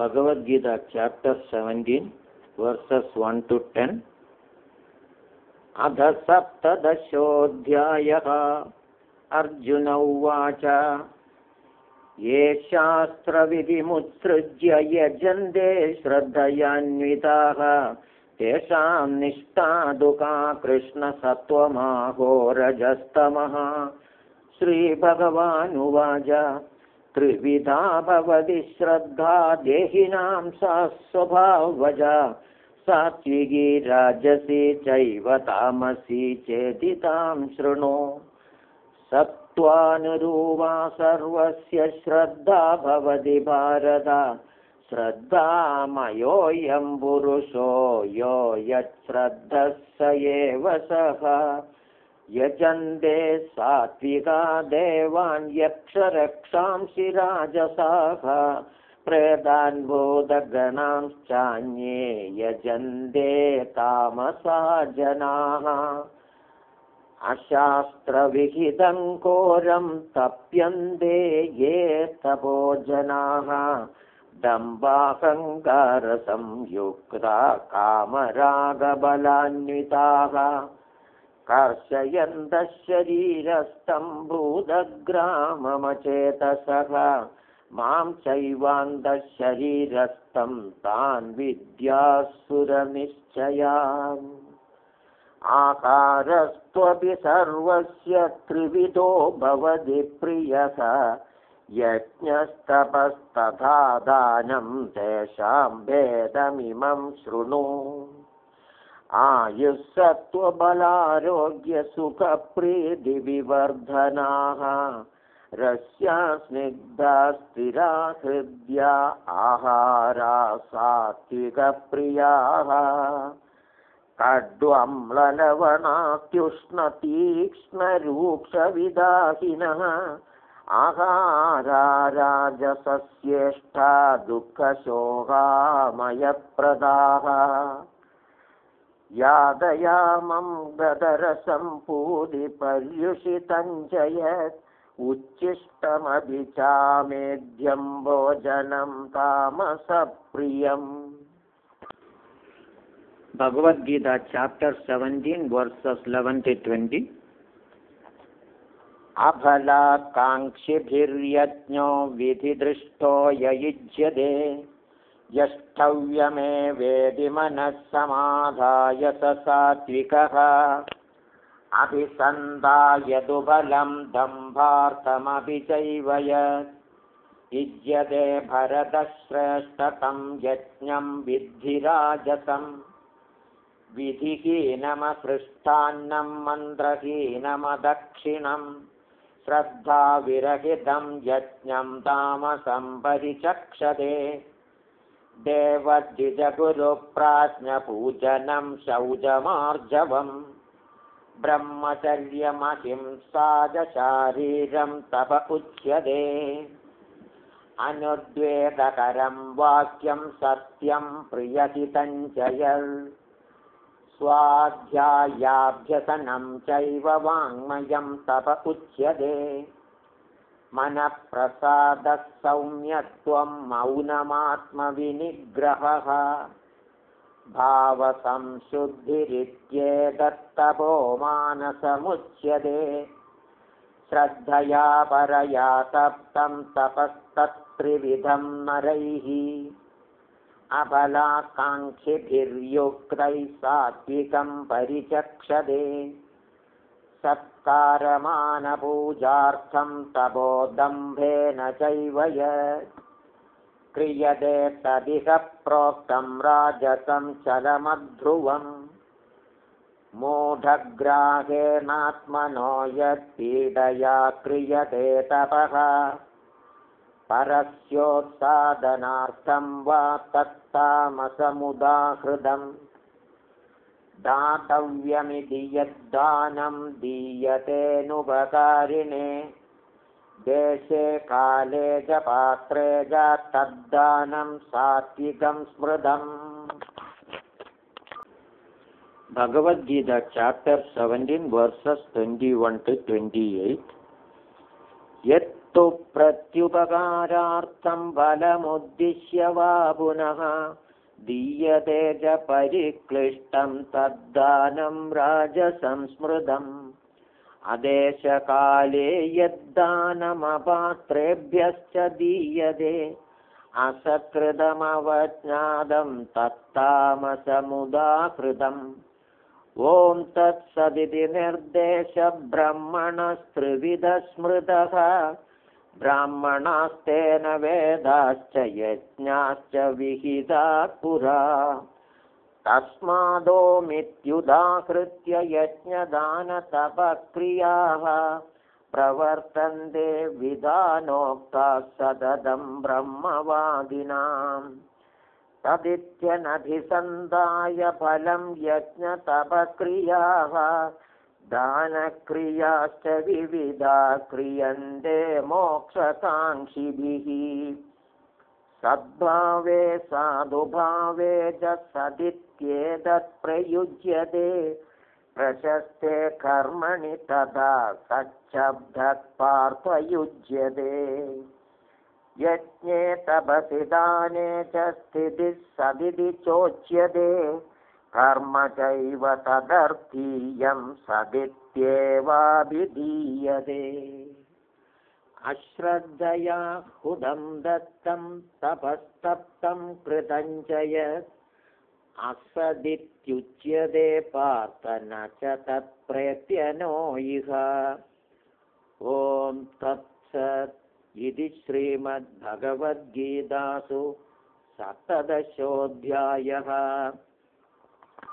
Bhagavad Gita chapter seventeen verses one to ten अध सप्तदशोऽध्यायः। अर्जुन उवाच ये शास्त्रविधिमुत्सृज्य यजन्ते श्रद्धयान्विताः। तेषां निष्ठादुका कृष्णसत्त्वमाहोरजस्तमः श्रीभगवानुवाच त्रिविधा भवति श्रद्धा देहिनां सा स्वभावजा। सात्विकी राजसी चैव तामसी चेति तां शृणु। सत्त्वानुरूपा सर्वस्य श्रद्धा भवति भारत। श्रद्धामयोऽयं पुरुषो यो यच्छ्रद्धः स एव सः यजन्ते सात्विका देवान् यक्षरक्षांसि राजसाः प्रेदान् बोधगणांश्चान्ये यजन्ते तामसा जनाः। अशास्त्रविहितं कोरं तप्यन्ते ये तपोजनाः दम्बाहङ्कारसंयुक्ता कामरागबलान्विताः कर्षयन्तः शरीरस्थं भूतग्राममचेतसः मां चैवान्तः शरीरस्थं तान् विद्यासुरनिश्चयान् आकारस्त्वपि सर्वस्य त्रिविधो भवति प्रियः। यज्ञस्तपस्तथा दानं तेषां भेदमिमं शृणु आयुस्सत्त्वबलारोग्यसुखप्रीतिविवर्धनाः रस्या स्निग्धा स्थिरा हृद्या आहारा सात्विकप्रियाः कड्वम्ललवणात्युष्णतीक्ष्णरूक्षविदाहिनः आहारा राजसस्येष्टा दुःखशोहामयप्रदाः यादयामं गदरसं पूरिपर्युषितं च यत् उच्छिष्टमभिचामेध्यं भोजनं तामसप्रियम्। Bhagavad Gita chapter seventeen verses eleven to twenty अफलाकाङ्क्षिभिर्यज्ञो विधिदृष्टो ययुज्यते यष्टव्यमे वेदि मनः समाधाय स सात्विकः। अभिसन्धायदुबलं दम्भार्थमपि चैव यत् युज्यते भरतश्रेष्ठतं यज्ञं विद्धिराजसं। विधिहीनमसृष्टान्नं मन्त्रहीनमदक्षिणं। श्रद्धाविरहितं यज्ञं तामसं परिचक्षते देवद्विजगुरुप्राज्ञपूजनं च शारीरं तप उच्यते। अनुद्वेदकरं वाक्यं सत्यं यत् स्वाध्यायाभ्यसनं चैव वाङ्मयं तप उच्यते मनःप्रसादः सौम्यत्वं मौनमात्मविनिग्रहः। भावसंशुद्धिरित्येतत्तपो मानसमुच्यते। श्रद्धया परया तप्तं तपस्तत्त्रिविधं नरैः। अबलाकाङ्क्षिभिर्युक्तैः सात्विकं परिचक्षते सत्कारमानपूजार्थं तपोदम्भेन यत्। क्रियते तदिह प्रोक्तं राजसं चलमध्रुवम्। मूढग्राहेणात्मनो यत्पीडया क्रियते तपः। परस्योत्सादनार्थं वा तत्तामसमुदाहृदम् दातव्यमिति यद्दानं दीयतेऽनुपकारिणे देशे काले च पात्रे च तद्दानं सात्विकं स्मृतम्। Bhagavad Gita chapter seventeen verses twenty one to twenty eight यत् तत्तु प्रत्युपकारार्थं बलमुद्दिश्य वा पुनः दीयते च परिक्लिष्टं तद्दानं राजसंस्मृतम्। अदेशकाले यद्दानमपात्रेभ्यश्च दीयते। असकृतमवज्ञातं तत्तामसमुदाकृतम् ॐ तत्सदिति निर्देशब्रह्मणस्त्रिविधस्मृतः ब्राह्मणास्तेन वेदाश्च यज्ञाश्च विहिता पुरा। तस्मादोमित्युदाहृत्य यज्ञदानतपक्रियाः प्रवर्तन्ते विधानोक्ताः सततं ब्रह्मवादिनाम्। तदित्यनभिसन्धाय फलं यज्ञतपक्रियाः दानक्रियाश्च विविधा क्रियन्ते मोक्षकाङ्क्षिभिः। सद्भावे साधुभावे च सदित्येतत् प्रयुज्यते प्रशस्ते कर्मणि तदा सच्छब्दः पार्थयुज्यते। यज्ञे तपसि दाने च स्थितिः सदिति चोच्यते कर्म चैव तदर्थीयं सदित्येवाभिधीयते। अश्रद्धया हुदं दत्तं तपस्तप्तं कृतं च यत् असदित्युच्यते पार्थ न च तत्प्रेत्यनो इह। ॐ तत्सत् इति श्रीमद्भगवद्गीतासु सप्तदशोऽध्यायः